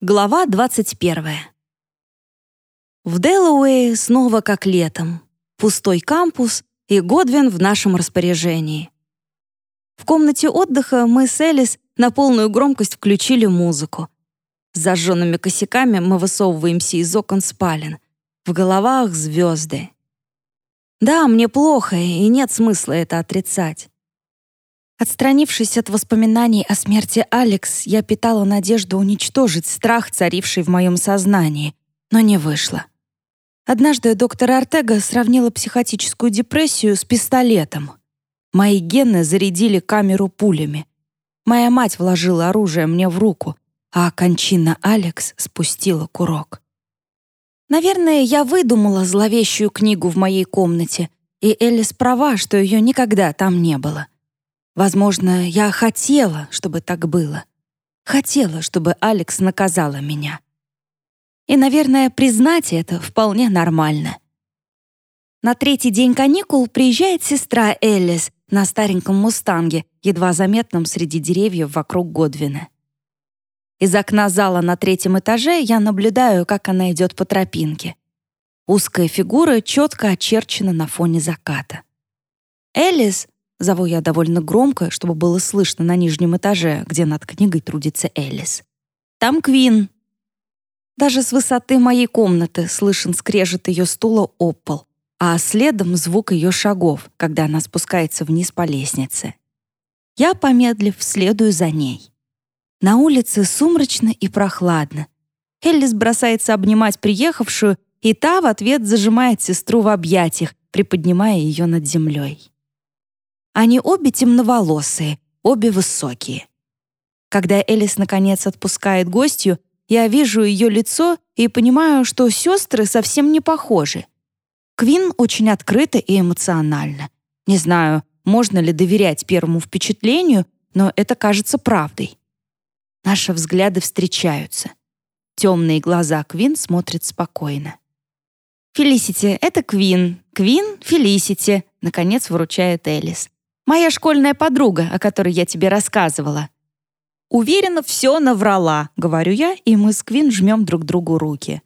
Глава 21. В Делауэе снова как летом. Пустой кампус и Годвин в нашем распоряжении. В комнате отдыха мы с Элис на полную громкость включили музыку. С зажженными косяками мы высовываемся из окон спален. В головах звезды. Да, мне плохо, и нет смысла это отрицать. Отстранившись от воспоминаний о смерти Алекс, я питала надежду уничтожить страх, царивший в моем сознании, но не вышло. Однажды доктор Артега сравнила психотическую депрессию с пистолетом. Мои гены зарядили камеру пулями. Моя мать вложила оружие мне в руку, а кончина Алекс спустила курок. Наверное, я выдумала зловещую книгу в моей комнате, и Элис права, что ее никогда там не было. Возможно, я хотела, чтобы так было. Хотела, чтобы Алекс наказала меня. И, наверное, признать это вполне нормально. На третий день каникул приезжает сестра Эллис на стареньком «Мустанге», едва заметном среди деревьев вокруг Годвина. Из окна зала на третьем этаже я наблюдаю, как она идет по тропинке. Узкая фигура четко очерчена на фоне заката. Элис Зову я довольно громко, чтобы было слышно на нижнем этаже, где над книгой трудится Элис. «Там Квин!» Даже с высоты моей комнаты слышен скрежет ее стула об пол, а следом звук ее шагов, когда она спускается вниз по лестнице. Я, помедлив, следую за ней. На улице сумрачно и прохладно. Эллис бросается обнимать приехавшую, и та в ответ зажимает сестру в объятиях, приподнимая ее над землей. Они обе темноволосые, обе высокие. Когда Элис наконец отпускает гостью, я вижу ее лицо и понимаю, что сестры совсем не похожи. Квин очень открыта и эмоциональна. Не знаю, можно ли доверять первому впечатлению, но это кажется правдой. Наши взгляды встречаются. Темные глаза Квин смотрят спокойно. «Фелисити, это Квин. Квин, Фелисити», — наконец выручает Элис. Моя школьная подруга, о которой я тебе рассказывала». «Уверена, все наврала», — говорю я, и мы с Квин жмем друг другу руки.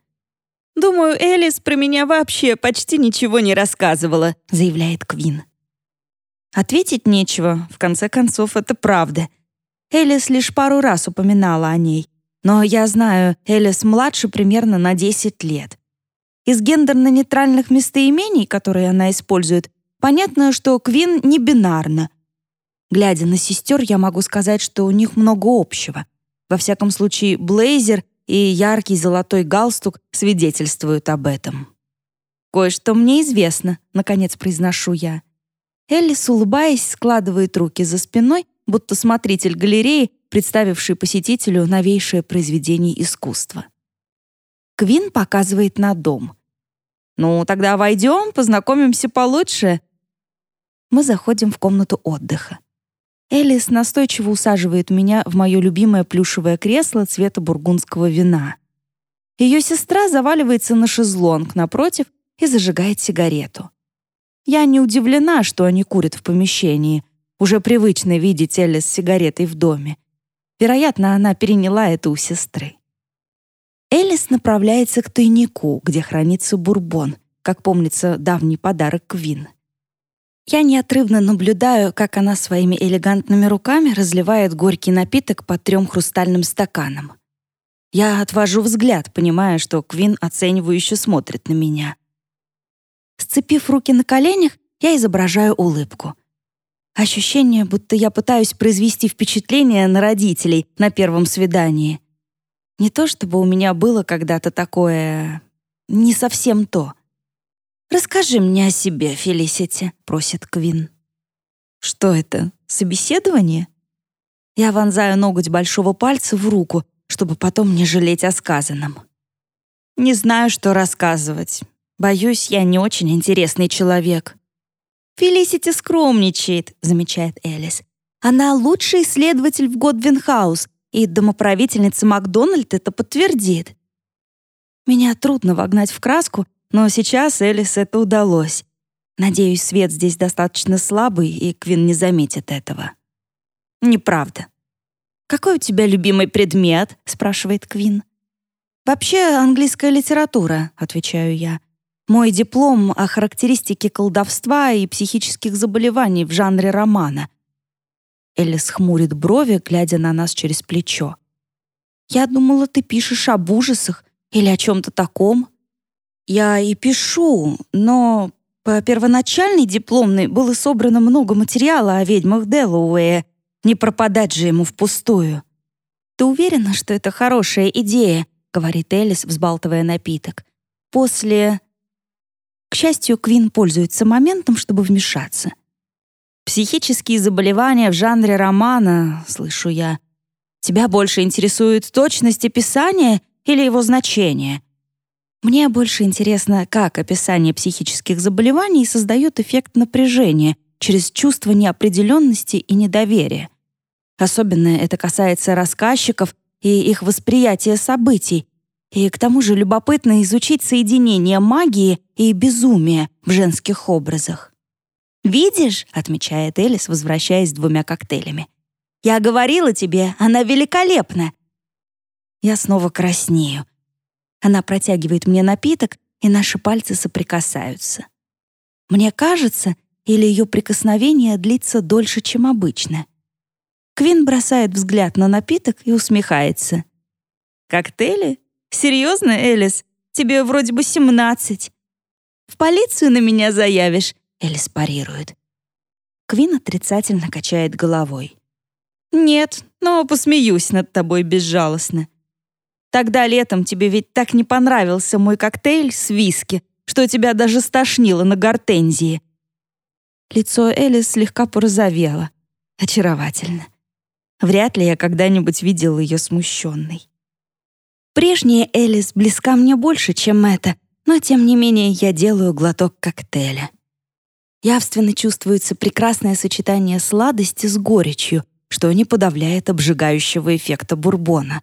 «Думаю, Элис про меня вообще почти ничего не рассказывала», — заявляет Квин. Ответить нечего, в конце концов, это правда. Элис лишь пару раз упоминала о ней. Но я знаю, Элис младше примерно на 10 лет. Из гендерно-нейтральных местоимений, которые она использует, Понятно, что Квин не бинарна. Глядя на сестер, я могу сказать, что у них много общего. Во всяком случае, блейзер и яркий золотой галстук свидетельствуют об этом. «Кое-что мне известно», — наконец произношу я. Эллис, улыбаясь, складывает руки за спиной, будто смотритель галереи, представивший посетителю новейшее произведение искусства. Квин показывает на дом. «Ну, тогда войдем, познакомимся получше», мы заходим в комнату отдыха. Элис настойчиво усаживает меня в мое любимое плюшевое кресло цвета бургундского вина. Ее сестра заваливается на шезлонг напротив и зажигает сигарету. Я не удивлена, что они курят в помещении. Уже привычно видеть Элис с сигаретой в доме. Вероятно, она переняла это у сестры. Элис направляется к тайнику, где хранится бурбон, как помнится давний подарок Квин. Я неотрывно наблюдаю, как она своими элегантными руками разливает горький напиток по трем хрустальным стаканам. Я отвожу взгляд, понимая, что Квин оценивающе смотрит на меня. Сцепив руки на коленях, я изображаю улыбку. Ощущение, будто я пытаюсь произвести впечатление на родителей на первом свидании. Не то чтобы у меня было когда-то такое... не совсем то — «Расскажи мне о себе, Фелисити», — просит Квин. «Что это, собеседование?» Я вонзаю ноготь большого пальца в руку, чтобы потом не жалеть о сказанном. Не знаю, что рассказывать. Боюсь, я не очень интересный человек. «Фелисити скромничает», — замечает Элис. «Она лучший исследователь в Годвинхаус, и домоправительница Макдональд это подтвердит». Меня трудно вогнать в краску, но сейчас Элис это удалось. Надеюсь, свет здесь достаточно слабый, и Квин не заметит этого. Неправда. «Какой у тебя любимый предмет?» — спрашивает Квин. «Вообще английская литература», — отвечаю я. «Мой диплом о характеристике колдовства и психических заболеваний в жанре романа». Элис хмурит брови, глядя на нас через плечо. «Я думала, ты пишешь об ужасах или о чем-то таком». «Я и пишу, но по первоначальной дипломной было собрано много материала о ведьмах Делуэя. Не пропадать же ему впустую». «Ты уверена, что это хорошая идея?» — говорит Элис, взбалтывая напиток. «После...» К счастью, Квин пользуется моментом, чтобы вмешаться. «Психические заболевания в жанре романа, слышу я. Тебя больше интересует точность описания или его значение?» Мне больше интересно, как описание психических заболеваний создает эффект напряжения через чувство неопределенности и недоверия. Особенно это касается рассказчиков и их восприятие событий. И к тому же любопытно изучить соединение магии и безумия в женских образах. «Видишь», — отмечает Элис, возвращаясь двумя коктейлями, «я говорила тебе, она великолепна». Я снова краснею. Она протягивает мне напиток, и наши пальцы соприкасаются. Мне кажется, или ее прикосновение длится дольше, чем обычно. Квин бросает взгляд на напиток и усмехается. «Коктейли? Серьезно, Элис? Тебе вроде бы семнадцать». «В полицию на меня заявишь?» Элис парирует. Квин отрицательно качает головой. «Нет, но посмеюсь над тобой безжалостно. Тогда летом тебе ведь так не понравился мой коктейль с виски, что тебя даже стошнило на гортензии». Лицо Элис слегка порозовело. Очаровательно. Вряд ли я когда-нибудь видел ее смущенной. Прежняя Элис близка мне больше, чем это, но тем не менее я делаю глоток коктейля. Явственно чувствуется прекрасное сочетание сладости с горечью, что не подавляет обжигающего эффекта бурбона.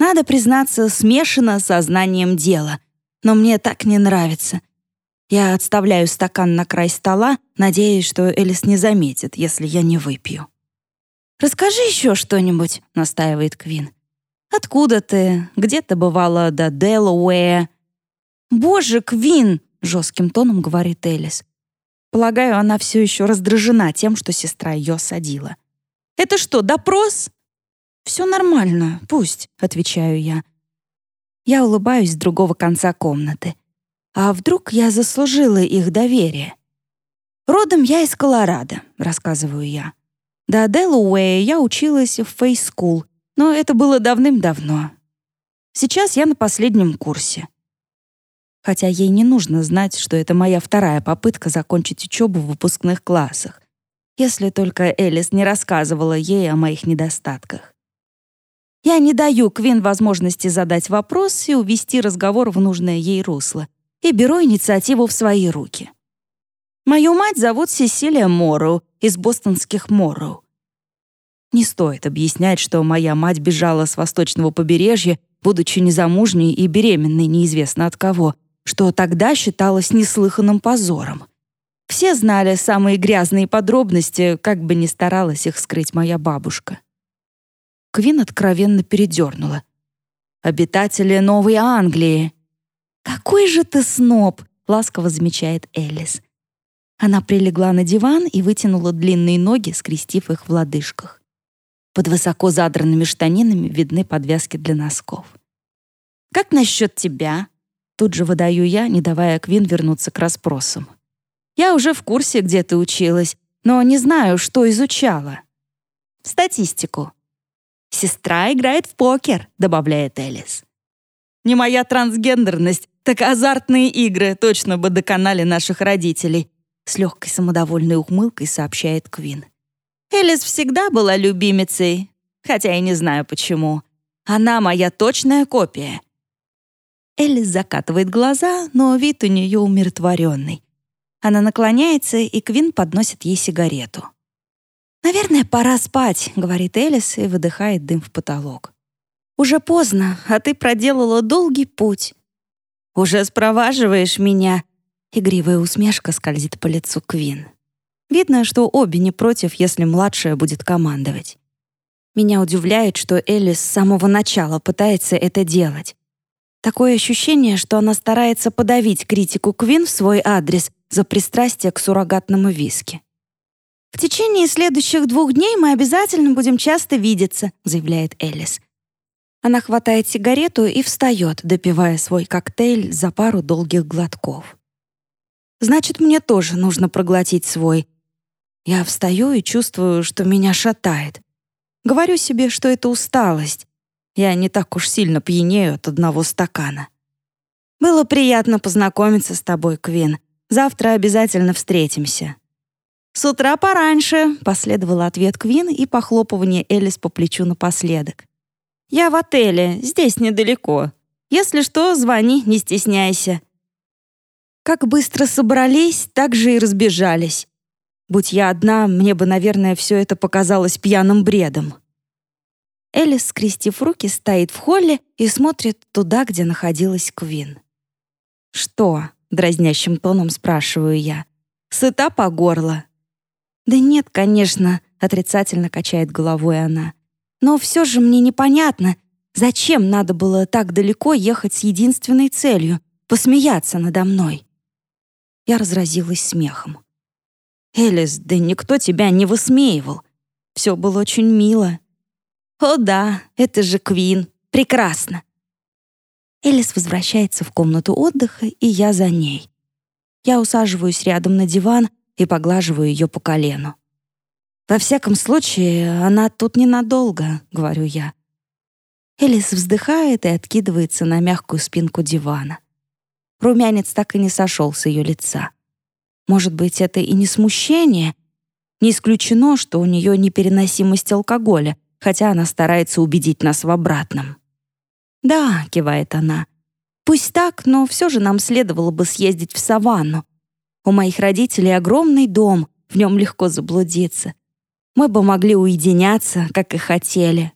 Надо признаться, смешано со знанием дела, но мне так не нравится. Я отставляю стакан на край стола, надеясь, что Элис не заметит, если я не выпью. «Расскажи еще что-нибудь», — настаивает Квин. «Откуда ты? Где ты бывала до Делауэя?» «Боже, Квин!» — жестким тоном говорит Элис. Полагаю, она все еще раздражена тем, что сестра ее осадила. «Это что, допрос?» «Все нормально, пусть», — отвечаю я. Я улыбаюсь с другого конца комнаты. А вдруг я заслужила их доверие? «Родом я из Колорадо», — рассказываю я. До Делуэя я училась в фейс-скул, но это было давным-давно. Сейчас я на последнем курсе. Хотя ей не нужно знать, что это моя вторая попытка закончить учебу в выпускных классах, если только Элис не рассказывала ей о моих недостатках. Я не даю Квин возможности задать вопрос и увести разговор в нужное ей русло, и беру инициативу в свои руки. Мою мать зовут Сесилия Морроу из бостонских Морроу. Не стоит объяснять, что моя мать бежала с восточного побережья, будучи незамужней и беременной неизвестно от кого, что тогда считалось неслыханным позором. Все знали самые грязные подробности, как бы ни старалась их скрыть моя бабушка. Квин откровенно передернула. «Обитатели Новой Англии!» «Какой же ты сноб!» — ласково замечает Элис. Она прилегла на диван и вытянула длинные ноги, скрестив их в лодыжках. Под высоко задранными штанинами видны подвязки для носков. «Как насчет тебя?» Тут же выдаю я, не давая Квин вернуться к расспросам. «Я уже в курсе, где ты училась, но не знаю, что изучала». «Статистику». «Сестра играет в покер», — добавляет Элис. «Не моя трансгендерность, так азартные игры точно бы доконали наших родителей», с легкой самодовольной ухмылкой сообщает Квин. Элис всегда была любимицей, хотя и не знаю почему. Она моя точная копия. Элис закатывает глаза, но вид у нее умиротворенный. Она наклоняется, и Квин подносит ей сигарету. «Наверное, пора спать», — говорит Элис и выдыхает дым в потолок. «Уже поздно, а ты проделала долгий путь. Уже спроваживаешь меня», Игривая усмешка скользит по лицу Квин. Видно, что обе не против, если младшая будет командовать. Меня удивляет, что Элли с самого начала пытается это делать. Такое ощущение, что она старается подавить критику Квин в свой адрес за пристрастие к суррогатному виски. «В течение следующих двух дней мы обязательно будем часто видеться», заявляет Элис. Она хватает сигарету и встает, допивая свой коктейль за пару долгих глотков. «Значит, мне тоже нужно проглотить свой». Я встаю и чувствую, что меня шатает. Говорю себе, что это усталость. Я не так уж сильно пьянею от одного стакана. «Было приятно познакомиться с тобой, Квин. Завтра обязательно встретимся». «С утра пораньше», — последовал ответ Квин и похлопывание Элис по плечу напоследок. «Я в отеле, здесь недалеко. Если что, звони, не стесняйся». Как быстро собрались, так же и разбежались. Будь я одна, мне бы, наверное, все это показалось пьяным бредом. Элис, скрестив руки, стоит в холле и смотрит туда, где находилась Квин. «Что?» — дразнящим тоном спрашиваю я. «Сыта по горло?» «Да нет, конечно», — отрицательно качает головой она. «Но все же мне непонятно, зачем надо было так далеко ехать с единственной целью — посмеяться надо мной?» Я разразилась смехом. «Элис, да никто тебя не высмеивал. Все было очень мило». «О да, это же Квин. Прекрасно». Элис возвращается в комнату отдыха, и я за ней. Я усаживаюсь рядом на диван и поглаживаю ее по колену. «Во всяком случае, она тут ненадолго», — говорю я. Элис вздыхает и откидывается на мягкую спинку дивана. Румянец так и не сошел с ее лица. Может быть, это и не смущение? Не исключено, что у нее непереносимость алкоголя, хотя она старается убедить нас в обратном. «Да», — кивает она, — «пусть так, но все же нам следовало бы съездить в саванну. У моих родителей огромный дом, в нем легко заблудиться. Мы бы могли уединяться, как и хотели.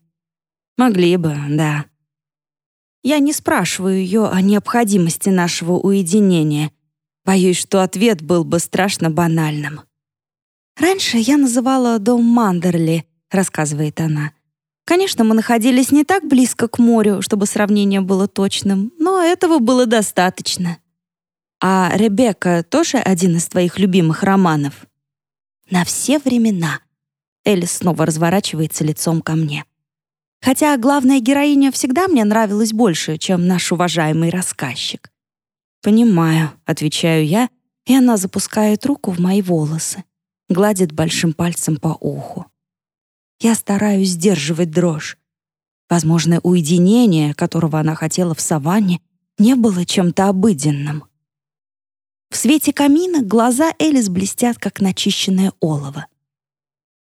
Могли бы, да. Я не спрашиваю ее о необходимости нашего уединения. Боюсь, что ответ был бы страшно банальным. «Раньше я называла дом Мандерли», — рассказывает она. «Конечно, мы находились не так близко к морю, чтобы сравнение было точным, но этого было достаточно». А Ребекка тоже один из твоих любимых романов? На все времена. Элис снова разворачивается лицом ко мне. Хотя главная героиня всегда мне нравилась больше, чем наш уважаемый рассказчик. «Понимаю», — отвечаю я, и она запускает руку в мои волосы, гладит большим пальцем по уху. Я стараюсь сдерживать дрожь. Возможно, уединение, которого она хотела в саванне, не было чем-то обыденным. В свете камина глаза Элис блестят, как начищенное олово.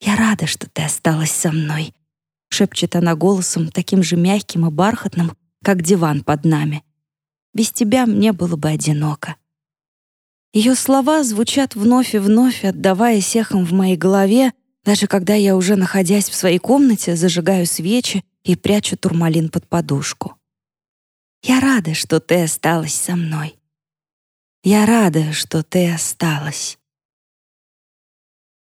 «Я рада, что ты осталась со мной», — шепчет она голосом, таким же мягким и бархатным, как диван под нами. «Без тебя мне было бы одиноко». Ее слова звучат вновь и вновь, отдаваясь эхом в моей голове, даже когда я уже, находясь в своей комнате, зажигаю свечи и прячу турмалин под подушку. «Я рада, что ты осталась со мной». Я рада, что ты осталась.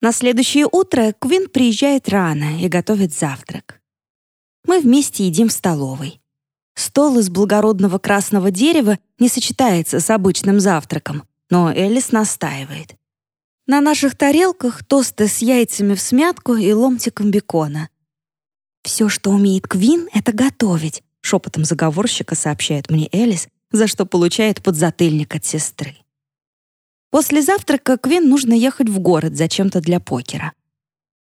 На следующее утро Квин приезжает рано и готовит завтрак. Мы вместе едим в столовой. Стол из благородного красного дерева не сочетается с обычным завтраком, но Элис настаивает. На наших тарелках тосты с яйцами в смятку и ломтиком бекона. «Все, что умеет Квин, — это готовить», — шепотом заговорщика сообщает мне Элис, за что получает подзатыльник от сестры. После завтрака Квин нужно ехать в город зачем-то для покера.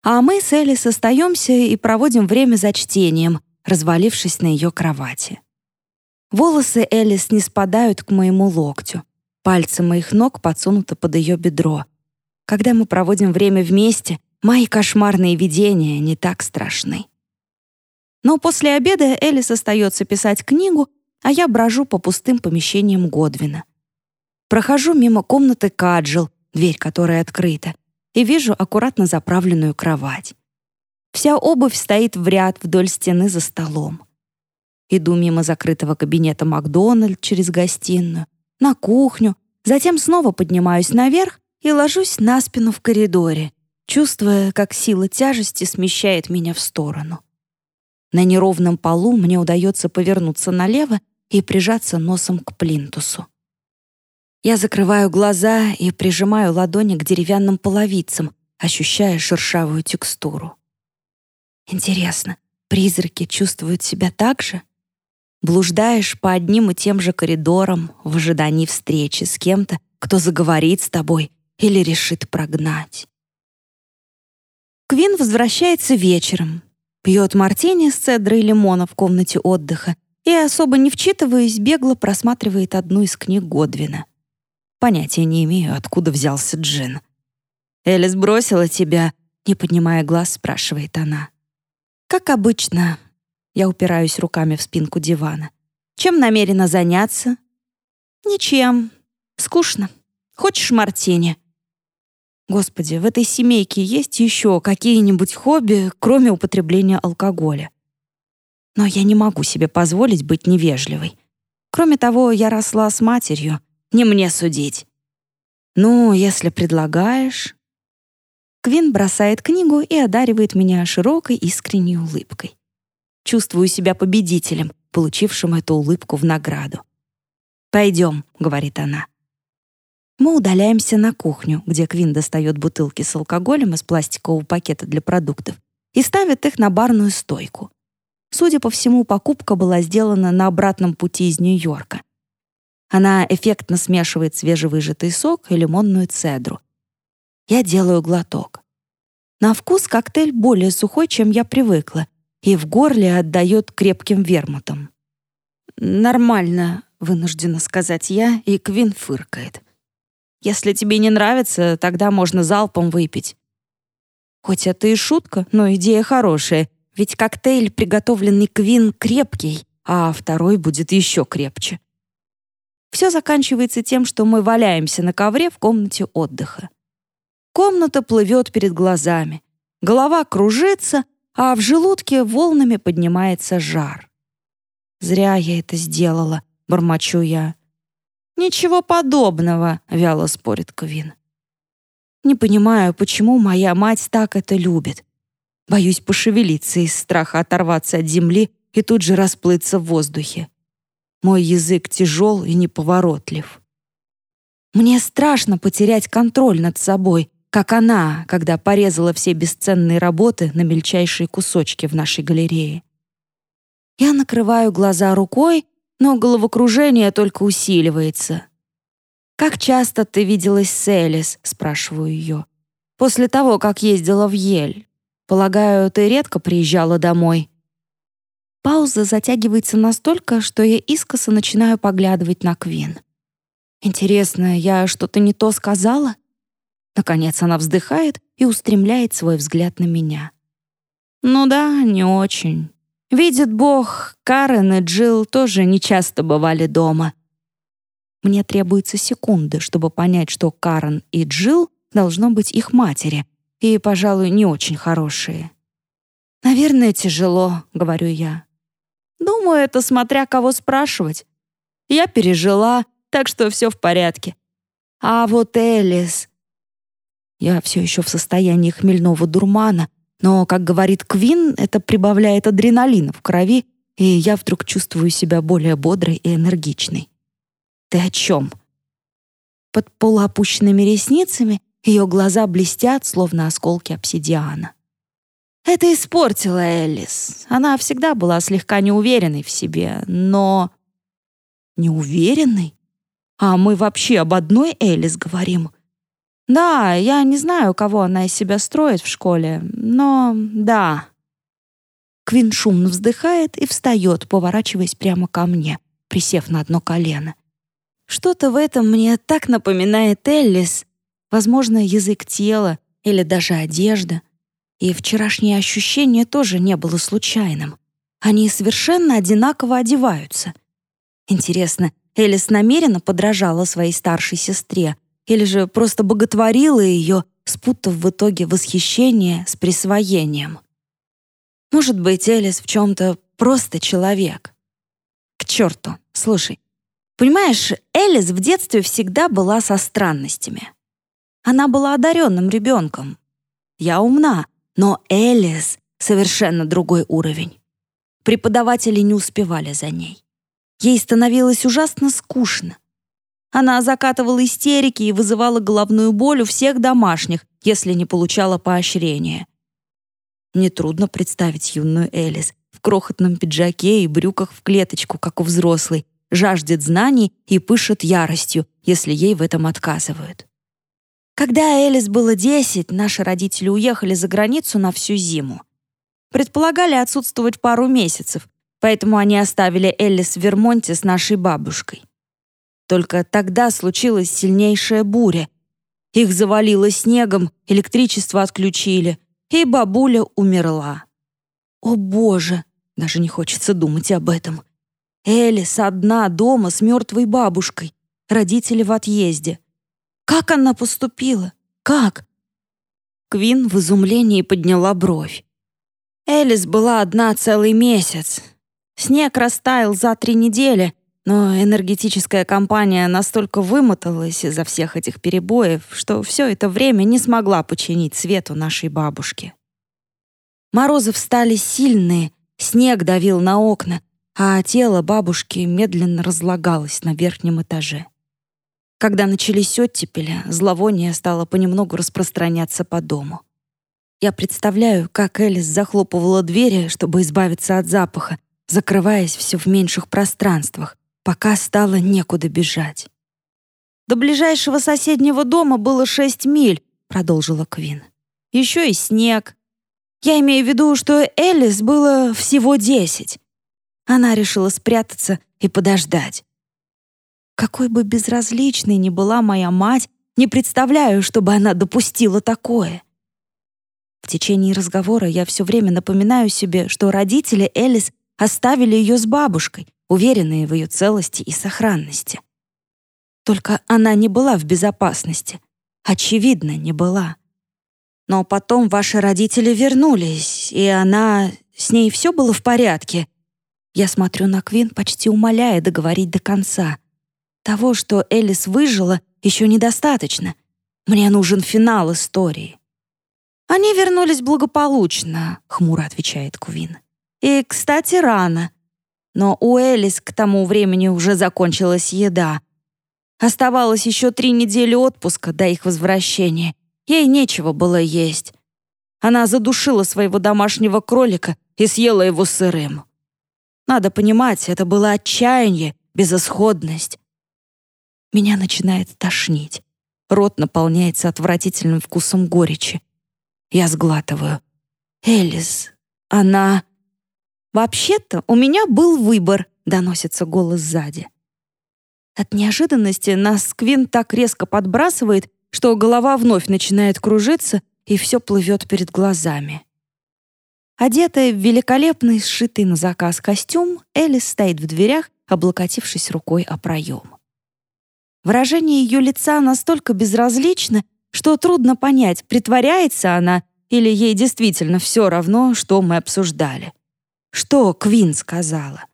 А мы с Элис остаемся и проводим время за чтением, развалившись на ее кровати. Волосы Элис не спадают к моему локтю. Пальцы моих ног подсунуты под ее бедро. Когда мы проводим время вместе, мои кошмарные видения не так страшны. Но после обеда Элис остается писать книгу, а я брожу по пустым помещениям Годвина. Прохожу мимо комнаты Каджил, дверь которой открыта, и вижу аккуратно заправленную кровать. Вся обувь стоит в ряд вдоль стены за столом. Иду мимо закрытого кабинета Макдональд через гостиную, на кухню, затем снова поднимаюсь наверх и ложусь на спину в коридоре, чувствуя, как сила тяжести смещает меня в сторону. На неровном полу мне удается повернуться налево и прижаться носом к плинтусу. Я закрываю глаза и прижимаю ладони к деревянным половицам, ощущая шершавую текстуру. Интересно, призраки чувствуют себя так же? Блуждаешь по одним и тем же коридорам в ожидании встречи с кем-то, кто заговорит с тобой или решит прогнать. Квин возвращается вечером, пьет мартини с цедрой лимона в комнате отдыха и, особо не вчитываясь, бегло просматривает одну из книг Годвина. Понятия не имею, откуда взялся джин. «Элис бросила тебя?» — не поднимая глаз, спрашивает она. «Как обычно». Я упираюсь руками в спинку дивана. «Чем намерена заняться?» «Ничем. Скучно. Хочешь мартини?» Господи, в этой семейке есть еще какие-нибудь хобби, кроме употребления алкоголя? Но я не могу себе позволить быть невежливой. Кроме того, я росла с матерью, не мне судить. Ну, если предлагаешь... Квин бросает книгу и одаривает меня широкой искренней улыбкой. Чувствую себя победителем, получившим эту улыбку в награду. «Пойдем», — говорит она. Мы удаляемся на кухню, где Квин достает бутылки с алкоголем из пластикового пакета для продуктов и ставит их на барную стойку. Судя по всему, покупка была сделана на обратном пути из Нью-Йорка. Она эффектно смешивает свежевыжатый сок и лимонную цедру, я делаю глоток. На вкус коктейль более сухой, чем я привыкла, и в горле отдает крепким вермутом. «Нормально», — вынуждена сказать я, и Квин фыркает. «Если тебе не нравится, тогда можно залпом выпить». Хоть это и шутка, но идея хорошая, ведь коктейль, приготовленный Квин, крепкий, а второй будет еще крепче. Все заканчивается тем, что мы валяемся на ковре в комнате отдыха. Комната плывет перед глазами. Голова кружится, а в желудке волнами поднимается жар. «Зря я это сделала», — бормочу я. «Ничего подобного», — вяло спорит Квин. «Не понимаю, почему моя мать так это любит. Боюсь пошевелиться из страха оторваться от земли и тут же расплыться в воздухе. Мой язык тяжел и неповоротлив. Мне страшно потерять контроль над собой, как она, когда порезала все бесценные работы на мельчайшие кусочки в нашей галерее. Я накрываю глаза рукой, но головокружение только усиливается. «Как часто ты виделась с Элис?» — спрашиваю ее. «После того, как ездила в Ель. Полагаю, ты редко приезжала домой?» Пауза затягивается настолько, что я искоса начинаю поглядывать на Квин. «Интересно, я что-то не то сказала?» Наконец она вздыхает и устремляет свой взгляд на меня. «Ну да, не очень. Видит Бог, Карен и Джилл тоже нечасто бывали дома». Мне требуется секунды, чтобы понять, что Карен и Джилл должно быть их матери, и, пожалуй, не очень хорошие. «Наверное, тяжело», — говорю я. «Думаю, это смотря кого спрашивать. Я пережила, так что все в порядке. А вот Элис, я все еще в состоянии хмельного дурмана, но, как говорит Квин, это прибавляет адреналина в крови, и я вдруг чувствую себя более бодрой и энергичной. «Ты о чем?» Под полуопущенными ресницами ее глаза блестят, словно осколки обсидиана. Это испортило Элис. Она всегда была слегка неуверенной в себе, но... Неуверенной? А мы вообще об одной Элис говорим? Да, я не знаю, кого она из себя строит в школе, но да. Квин шумно вздыхает и встает, поворачиваясь прямо ко мне, присев на одно колено. Что-то в этом мне так напоминает Эллис, возможно, язык тела или даже одежда. И вчерашнее ощущение тоже не было случайным. Они совершенно одинаково одеваются. Интересно, Элис намеренно подражала своей старшей сестре, или же просто боготворила ее, спутав в итоге восхищение с присвоением. Может быть, Элис в чем-то просто человек. К черту, слушай. Понимаешь, Элис в детстве всегда была со странностями. Она была одаренным ребенком. Я умна, но Элис — совершенно другой уровень. Преподаватели не успевали за ней. Ей становилось ужасно скучно. Она закатывала истерики и вызывала головную боль у всех домашних, если не получала поощрения. Нетрудно представить юную Элис в крохотном пиджаке и брюках в клеточку, как у взрослой, жаждет знаний и пышет яростью, если ей в этом отказывают. Когда Элис было 10, наши родители уехали за границу на всю зиму. Предполагали отсутствовать пару месяцев, поэтому они оставили Элис в Вермонте с нашей бабушкой. Только тогда случилась сильнейшая буря. Их завалило снегом, электричество отключили, и бабуля умерла. О боже, даже не хочется думать об этом. Элис одна дома с мертвой бабушкой, родители в отъезде. Как она поступила? Как? Квин в изумлении подняла бровь. Элис была одна целый месяц. Снег растаял за три недели, но энергетическая компания настолько вымоталась из-за всех этих перебоев, что все это время не смогла починить свету нашей бабушки. Морозы встали сильные, снег давил на окна, а тело бабушки медленно разлагалось на верхнем этаже. Когда начались оттепели, зловоние стало понемногу распространяться по дому. Я представляю, как Элис захлопывала двери, чтобы избавиться от запаха, закрываясь все в меньших пространствах, пока стало некуда бежать. «До ближайшего соседнего дома было шесть миль», — продолжила Квин. «Еще и снег. Я имею в виду, что Элис было всего десять. Она решила спрятаться и подождать. Какой бы безразличной ни была моя мать, не представляю, чтобы она допустила такое. В течение разговора я все время напоминаю себе, что родители Элис оставили ее с бабушкой, уверенные в ее целости и сохранности. Только она не была в безопасности. Очевидно, не была. Но потом ваши родители вернулись, и она... С ней все было в порядке. Я смотрю на Квин, почти умоляя договорить до конца. Того, что Элис выжила, еще недостаточно. Мне нужен финал истории. «Они вернулись благополучно», — хмуро отвечает Квин. «И, кстати, рано. Но у Элис к тому времени уже закончилась еда. Оставалось еще три недели отпуска до их возвращения. Ей нечего было есть. Она задушила своего домашнего кролика и съела его сырым. Надо понимать, это было отчаяние, безысходность. Меня начинает тошнить. Рот наполняется отвратительным вкусом горечи. Я сглатываю. «Элис, она...» «Вообще-то у меня был выбор», — доносится голос сзади. От неожиданности нас Квин так резко подбрасывает, что голова вновь начинает кружиться, и все плывет перед глазами. Одетая в великолепный, сшитый на заказ костюм, Элис стоит в дверях, облокотившись рукой о проем. Выражение ее лица настолько безразлично, что трудно понять, притворяется она или ей действительно все равно, что мы обсуждали. Что Квин сказала?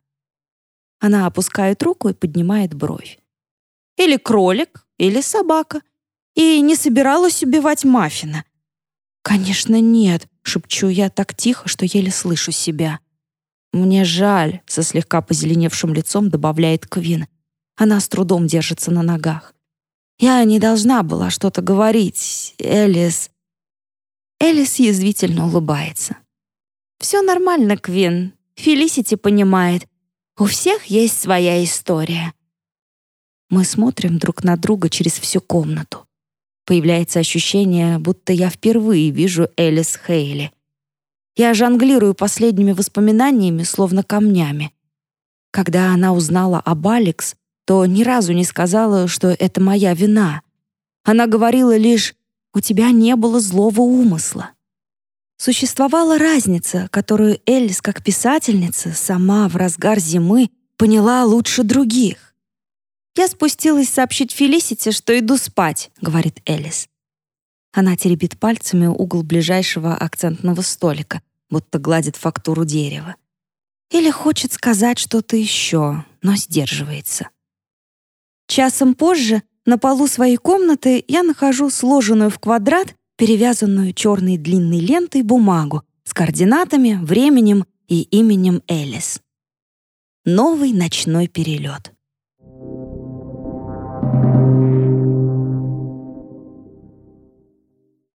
Она опускает руку и поднимает бровь. Или кролик, или собака. И не собиралась убивать Маффина. «Конечно, нет», — шепчу я так тихо, что еле слышу себя. «Мне жаль», — со слегка позеленевшим лицом добавляет Квин. Она с трудом держится на ногах. «Я не должна была что-то говорить, Элис». Элис язвительно улыбается. «Все нормально, Квин. Фелисити понимает. У всех есть своя история». Мы смотрим друг на друга через всю комнату. Появляется ощущение, будто я впервые вижу Элис Хейли. Я жонглирую последними воспоминаниями, словно камнями. Когда она узнала об Алекс, то ни разу не сказала, что это моя вина. Она говорила лишь «у тебя не было злого умысла». Существовала разница, которую Элис, как писательница, сама в разгар зимы поняла лучше других. «Я спустилась сообщить Фелисити, что иду спать», — говорит Элис. Она теребит пальцами угол ближайшего акцентного столика, будто гладит фактуру дерева. Или хочет сказать что-то еще, но сдерживается. Часом позже на полу своей комнаты я нахожу сложенную в квадрат, перевязанную черной длинной лентой бумагу с координатами, временем и именем Элис. Новый ночной перелет. Thank you.